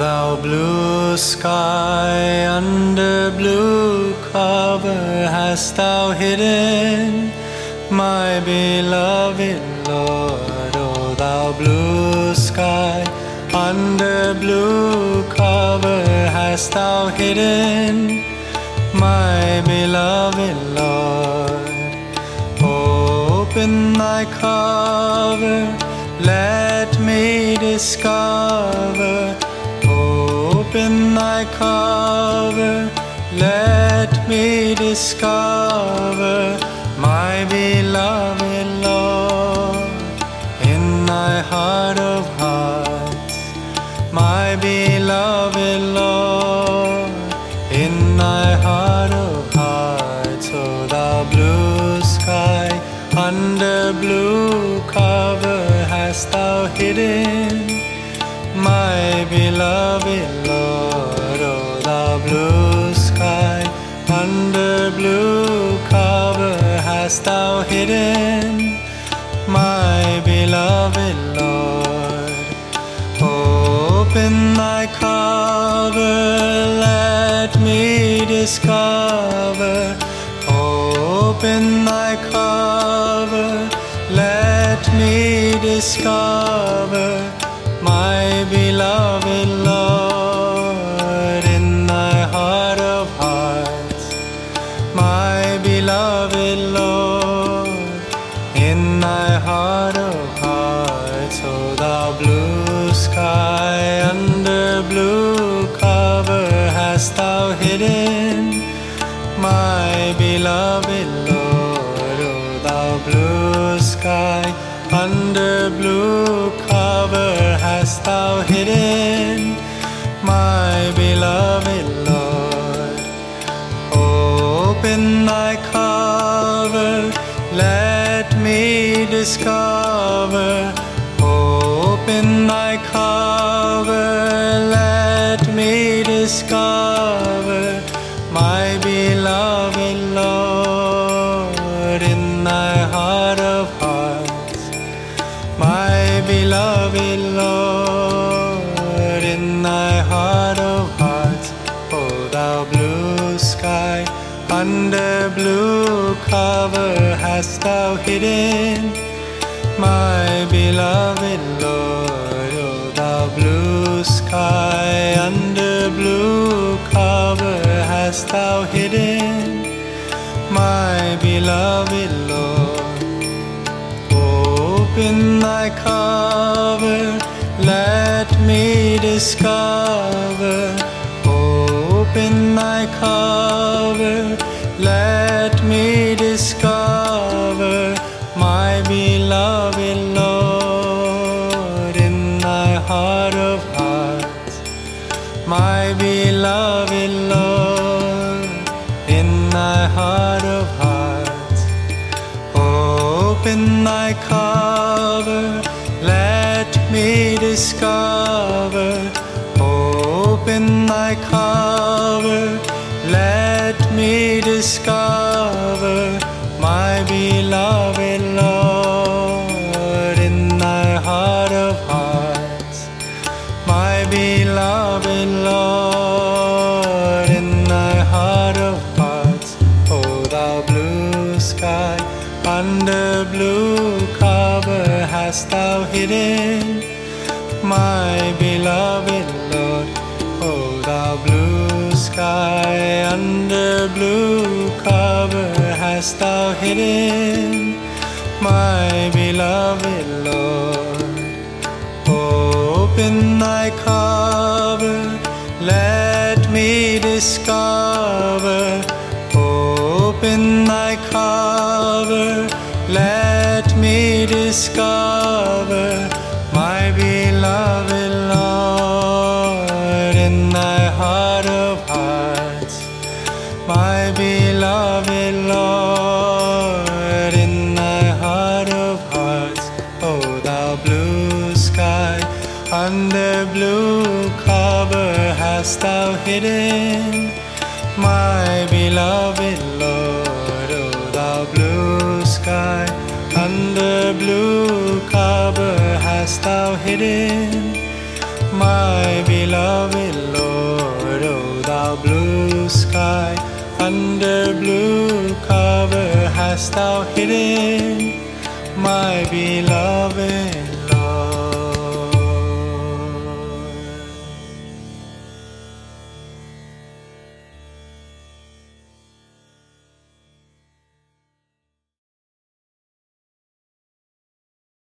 thou blue sky, under blue cover hast thou hidden my beloved Lord. O thou blue sky, under blue cover hast thou hidden my beloved Lord. Open thy cover, let me discover. Open thy cover, let me discover my beloved Lord in thy heart of hearts, my beloved Lord in thy heart of hearts, oh, O thou blue sky, under blue cover hast thou hidden my beloved hast thou hidden my beloved Lord. Open thy cover, let me discover. Open thy cover, let me discover thy heart of hearts, O thou blue sky, under blue cover hast thou hidden my beloved Lord, oh, O thou blue sky, under blue cover hast thou hidden let me discover. Open thy cover, let me discover my beloved Lord in thy heart of hearts, my beloved Lord in thy heart of hearts, O thou blue sky, under blue cover hast thou hidden my beloved Lord, O thou blue sky, under blue cover hast thou hidden my beloved Lord. Open thy cover, let me discover. Open thy cover, Open thy cover, let me discover. Open thy cover, let me discover my beloved Lord in thy heart of hearts. My beloved Lord in thy heart of hearts. O thou blue sky, under blue cover hast thou hidden my beloved Lord. O thou blue sky, under blue cover hast thou hidden my beloved Lord. Open thy cover, let me discover. Open thy cover, discover my beloved Lord in thy heart of hearts. My beloved Lord in thy heart of hearts. O thou blue sky, under blue cover hast thou hidden my beloved Lord. O thou blue sky, under blue cover hast thou hidden my beloved Lord, O thou blue sky, under blue cover hast thou hidden my beloved.